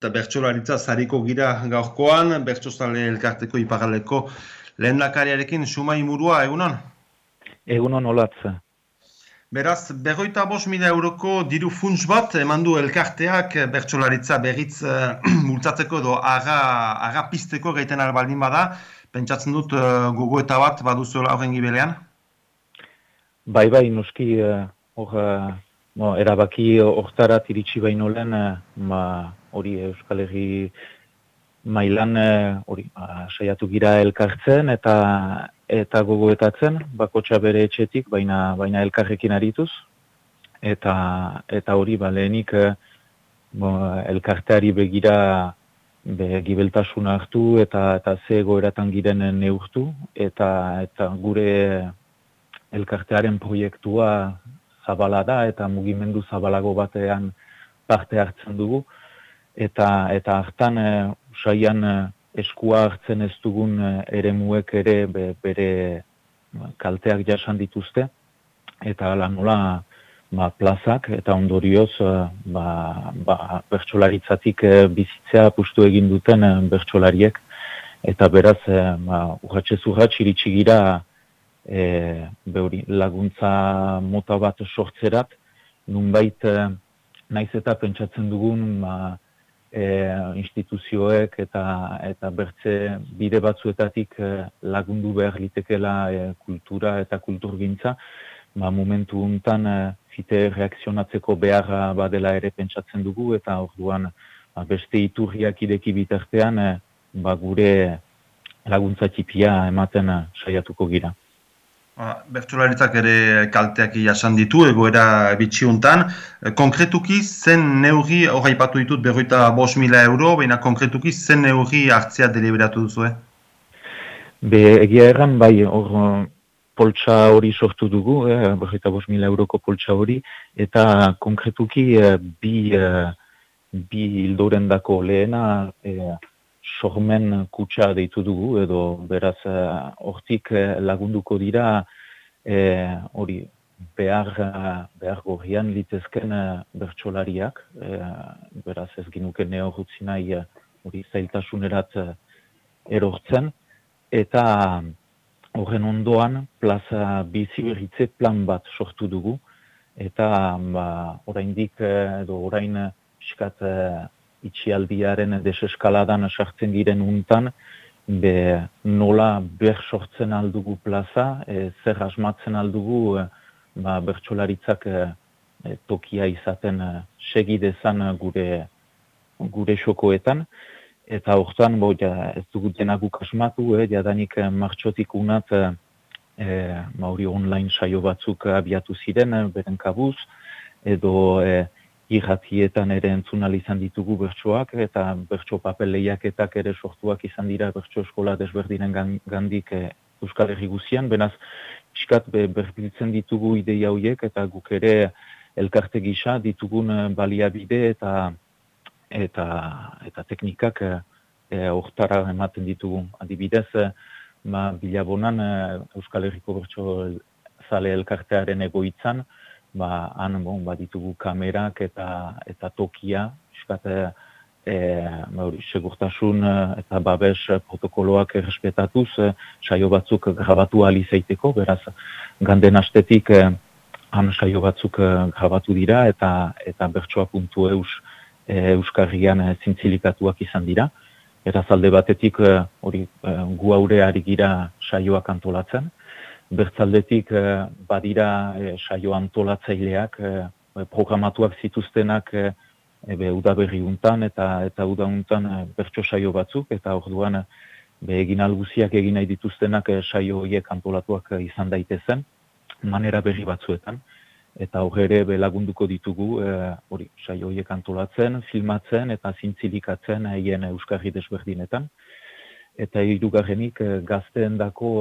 eta bertsolaritza zariko gira gaurkoan, bertsozale elkarteko ipagaleko lehen lakariarekin sumai murua, egunon? Egunon olatza. Beraz, berroita bos mila euroko diru funts bat, eman du elkarteak bertsolaritza berriz multzatzeko edo aga, aga pizteko gaiten albaldin bada, pentsatzen dut uh, gogo eta bat baduzuela horren gibelean? Bai, bai, nuski, uh, uh, erabaki hortarat iritsi baino lehen, uh, hori Euskal Herri mailan eh, hori ba, saiatu gira elkartzen eta eta gogoetatzen bakotsa bere etxetik baina baina elkarrekin arituz. Eta eta hori ba lehenik eh, elkarteari begira be gibeltasuna hartu eta eta ze egoeratan giren neurtu. Eta eta gure elkartearen proiektua zabala da eta mugimendu zabalago batean parte hartzen dugu. Eta eta hartan e, saian e, eskua hartzen ez dugun e, eremuek ere bere ba, kalteak jasan dituzte. Eta hala nola ba, plazak eta ondorioz ba, ba, bertsolaritzatik bizitzea pustu egin duten bertsolariek. Eta beraz ba, urratxe zurratx iritsi gira e, beuri, laguntza mota bat sortzerat nunbait naiz eta pentsatzen dugun ba, e, instituzioek eta eta bertze bide batzuetatik e, lagundu behar litekela e, kultura eta kulturgintza, ba, momentu hontan e, fite reakzionatzeko beharra badela ere pentsatzen dugu eta orduan ba, beste iturriak ideki bitartean e, ba, gure laguntza txipia ematen e, saiatuko gira. Ba, bertsolaritzak ere kalteak jasan ditu, egoera bitxiuntan. Konkretuki, zen neurri, hori ipatu ditut, berroita bos mila euro, baina konkretuki, zen neurri hartzea deliberatu duzu, eh? Be, egia erran, bai, hor poltsa hori sortu dugu, eh, berroita bos mila euroko poltsa hori, eta konkretuki, eh, bi, eh, bi hildoren dako lehena, eh, sormen kutsa deitu dugu, edo beraz eh, hortik uh, lagunduko dira eh, hori behar, behar gorrian litezken bertsolariak, beraz ez ginuke neo nahi hori zailtasunerat erortzen, eta horren ondoan plaza bizi berritze plan bat sortu dugu, eta ba, oraindik edo orain iskat itxialdiaren deseskaladan sartzen diren untan, be nola ber sortzen aldugu plaza, e, zer asmatzen aldugu e, ba, bertsolaritzak e, e tokia izaten e, segidezan gure, gure xokoetan. Eta hortan, bo, ja, ez dugu denaguk asmatu, eh, jadanik martxotik unat, e, mauri online saio batzuk abiatu ziren, beren kabuz, edo e, irratietan ere entzun izan ditugu bertsoak eta bertso papel lehiaketak ere sortuak izan dira bertso eskola desberdinen gandik e, Euskal Herri guzian, benaz iskat be, berbiltzen ditugu ideia horiek eta guk ere elkarte gisa ditugun eh, baliabide eta eta eta teknikak e, e, ematen ditugu. Adibidez, ma, bilabonan Euskal Herriko bertso zale elkartearen egoitzan, ba, han bon, ba, ditugu kamerak eta eta tokia, eskate, e, ba, segurtasun e, eta babes protokoloak errespetatuz, e, saio batzuk grabatu alizeiteko, beraz, ganden astetik e, han saio batzuk grabatu dira eta eta bertsoa puntu eus e, euskarrian e, zintzilikatuak izan dira. Eta zalde batetik hori e, gu gira saioak antolatzen, bertzaldetik eh, badira e, saio antolatzaileak e, programatuak zituztenak e, ebe udaberri untan eta eta uda untan bertso saio batzuk eta orduan be egin alguziak egin nahi dituztenak saio horiek antolatuak izan daitezen manera berri batzuetan. Eta hor ere belagunduko ditugu hori saio horiek antolatzen, filmatzen eta zintzilikatzen haien euskarri desberdinetan. Eta hirugarrenik gazteendako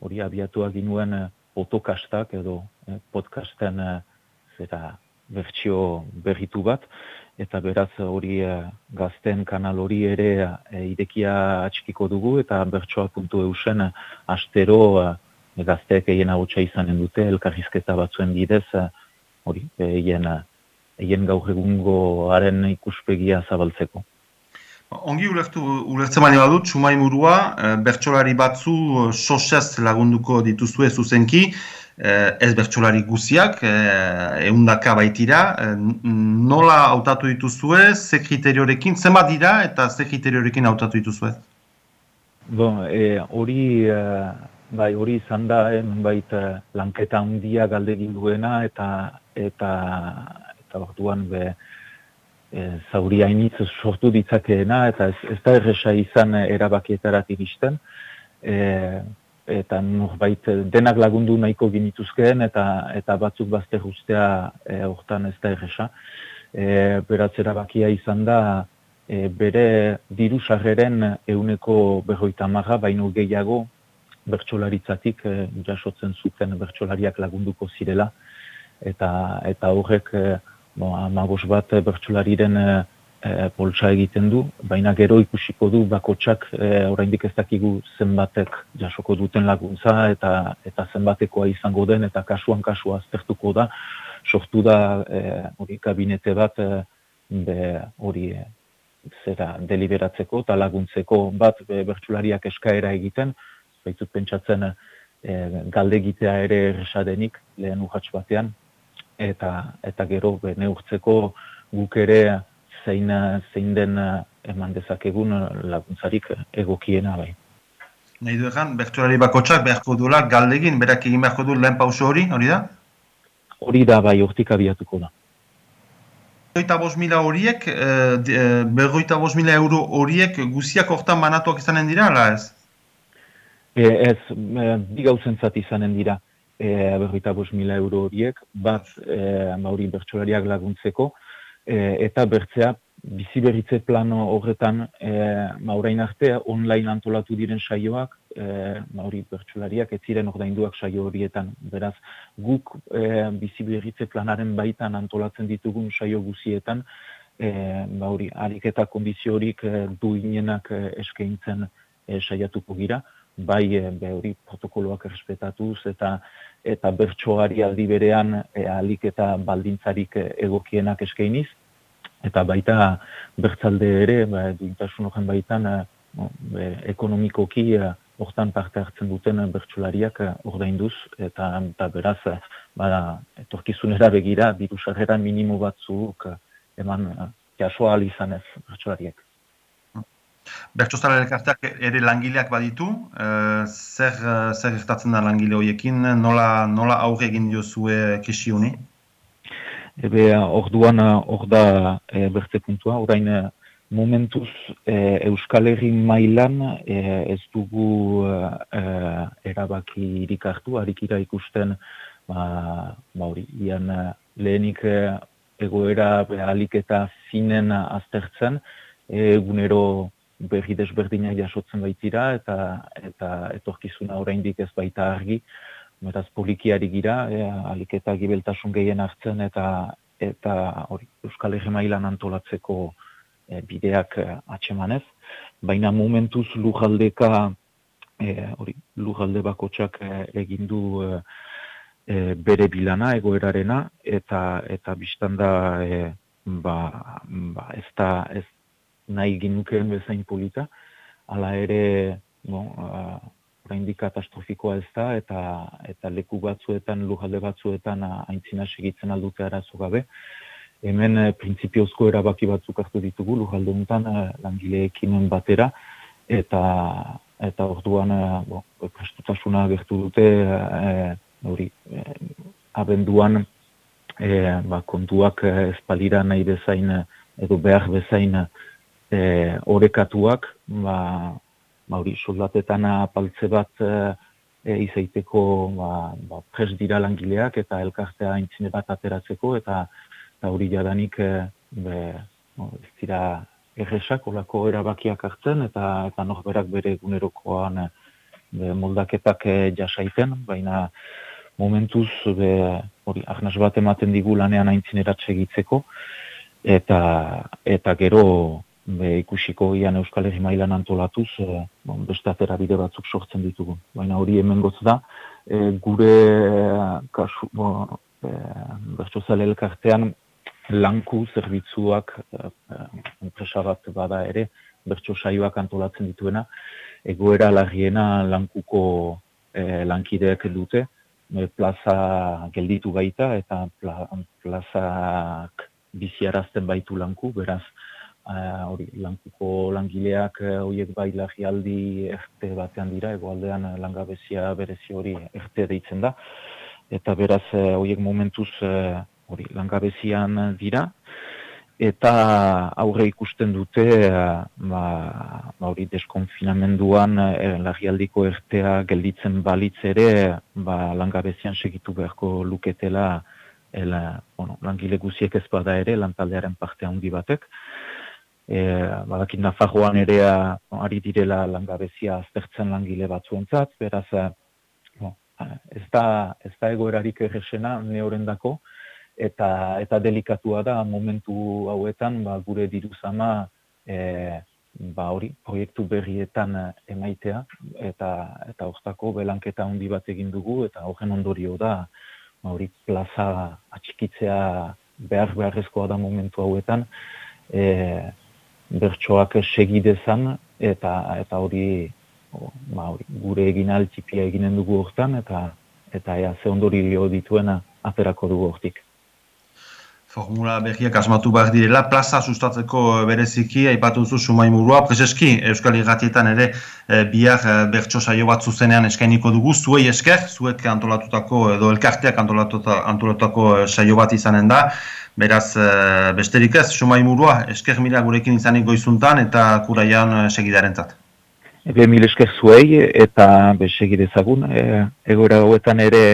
hori abiatuak ginuen eh, otokastak edo eh, podcasten eh, zera bertsio berritu bat, eta beraz hori gazten kanal hori ere idekia atxikiko dugu, eta bertsoa puntu eusen astero gazteek egin hau izanen dute, elkarrizketa batzuen bidez, hori, egin, egin gaur egungo ikuspegia zabaltzeko. Ongi ulertu, ulertzen bani badut, sumai murua, e, bertsolari batzu sosez lagunduko dituzue zuzenki, e, ez bertsolari guziak, e, eundaka baitira, nola hautatu dituzue, ze kriteriorekin, zenbat dira eta ze kriteriorekin hautatu dituzue? Bon, hori, bai, hori izan da, bait, lanketa handia galde duena eta eta eta orduan be, e, zauri hainitz sortu ditzakeena eta ez, ez da erresa izan erabakietarat iristen. E, eta norbait denak lagundu nahiko ginituzkeen eta eta batzuk bazter ustea e, hortan ez da erresa. E, beratz erabakia izan da e, bere diru sarreren euneko berroita marra, baino gehiago bertsolaritzatik e, jasotzen zuten bertsolariak lagunduko zirela. Eta, eta horrek e, bo, amagos bat eh, bertsulariren e, poltsa egiten du, baina gero ikusiko du bakotsak e, oraindik ez dakigu zenbatek jasoko duten laguntza eta eta zenbatekoa izango den eta kasuan kasua aztertuko da, sortu da hori kabinete bat hori zera deliberatzeko eta laguntzeko bat e, bertsulariak eskaera egiten, baitut pentsatzen e, galde ere erresadenik lehen urratx batean, eta eta gero neurtzeko guk ere zein zein den eh, eman dezakegun laguntzarik egokiena bai. Nahi du egan, bertuari bakotsak beharko duela galdegin, berak egin beharko du lehen pauso hori, hori da? Hori da, bai, urtik abiatuko da. Berroita bos mila horiek, e, berroita bos mila euro horiek guziak hortan banatuak izanen dira, ala ez? E, ez, e, bi gauzentzat izanen dira e, berroita bos mila euro horiek, bat e, mauri bertsolariak laguntzeko, e, eta bertzea bizi berritze plano horretan e, maurain arte online antolatu diren saioak, e, mauri bertsolariak ez ziren ordainduak saio horietan. Beraz, guk e, bizi berritze planaren baitan antolatzen ditugun saio guzietan, e, mauri, harik eta kondizio horik e, duinenak e, eskaintzen e, saiatuko gira bai e, hori protokoloak errespetatuz eta eta bertsoari aldi berean e, alik eta baldintzarik egokienak eskainiz. Eta baita bertzalde ere ba duintasun horren baitan e, ekonomikoki e, hortan parte hartzen duten bertsolariak ordainduz. Eta, eta beraz bada etorkizunera begira diru sarrera minimo batzuk eman jasoa izanez bertsolariek Bertxostara elkarteak ere langileak baditu, e, zer, zer gertatzen da langile horiekin, nola, nola aurre egin diozue kesi honi? Ebe, orduan hor da e, bertze puntua, orain momentuz e, Euskal Herri mailan e, ez dugu e, erabaki hartu, harikira ikusten, ba, ba hori, ian lehenik egoera alik eta finen aztertzen, egunero berri desberdina jasotzen baitira eta eta etorkizuna oraindik ez baita argi. Beraz polikiari gira, e, aliketa gibeltasun gehien hartzen eta eta hori Euskal Herri mailan antolatzeko e, bideak e, atxemanez. Baina momentuz lujaldeka e, hori lujalde bakotsak e, egin du e, bere bilana egoerarena eta eta biztan da e, ba, ba ez da ez nahi ginukeen bezain polita, ala ere, no, oraindik katastrofikoa ez da, eta, eta leku batzuetan, lujalde batzuetan aintzina segitzen aldute arazo gabe. Hemen e, prinsipiozko erabaki batzuk hartu ditugu lujalde honetan langileekin batera, eta eta orduan bo, prestutasuna gertu dute hori abenduan e, ba, kontuak espalira nahi bezain edo behar bezain e, orekatuak, ba, mauri, soldatetan apaltze bat e, e, izaiteko ba, ba, pres dira langileak eta elkartea aintzine bat ateratzeko eta eta hori jadanik e, be, no, ez dira erresak olako erabakiak hartzen eta eta norberak bere egunerokoan e, be, moldaketak e, jasaiten, baina momentuz be, hori, arnaz bat ematen digu lanean aintzineratxe egitzeko eta, eta gero be, ikusiko ian Euskal Herri mailan antolatuz, e, bon, beste atera bide batzuk sortzen ditugu. Baina hori hemen gotz da, e, gure kasu, bo, e, elkartean lanku zerbitzuak enpresa bat bada ere, bertso saioak antolatzen dituena, egoera larriena lankuko e, lankideak dute, e, plaza gelditu baita eta pla, plazak biziarazten baitu lanku, beraz, hori, lankuko langileak horiek bai larrialdi erte batean dira, egoaldean langabezia berezi hori erte deitzen da, eta beraz horiek momentuz hori langabezian dira, eta aurre ikusten dute eh, ba, ba hori deskonfinamenduan e, lagialdiko ertea gelditzen balitz ere ba, langabezian segitu beharko luketela el, bueno, langile guziek ez bada ere lantaldearen parte handi batek. E, badakin Nafarroan ere ari direla langabezia aztertzen langile batzuentzat, beraz ez da, ez da egoerarik erresena ne horrendako, eta eta delikatua da momentu hauetan ba, gure diru zama e, ba hori proiektu berrietan emaitea eta eta hortako belanketa handi bat egin dugu eta horren ondorio da ba, hori plaza atxikitzea behar beharrezkoa da momentu hauetan. E, bertsoak segidezan eta eta hori ba, hori gure egin altipia eginen dugu hortan eta eta ea ze ondorio dituena aterako dugu hortik formula berriak asmatu behar direla, plaza sustatzeko eh, bereziki, aipatu duzu sumai murua, prezeski, Euskal Iratietan ere e, bihar e, bertso saio bat zuzenean eskainiko dugu, zuei esker, zuek antolatutako, edo elkarteak antolatuta, antolatutako saio bat izanen da, beraz, besterik ez, sumai murua, esker mila gurekin izanik goizuntan, eta kuraian segidaren zat. Ebe mil esker zuei, eta besegidezagun, e, egoera hauetan ere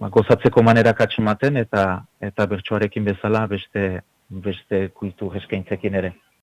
ba, gozatzeko manera katxematen eta eta bertsoarekin bezala beste beste kultur eskaintzekin ere.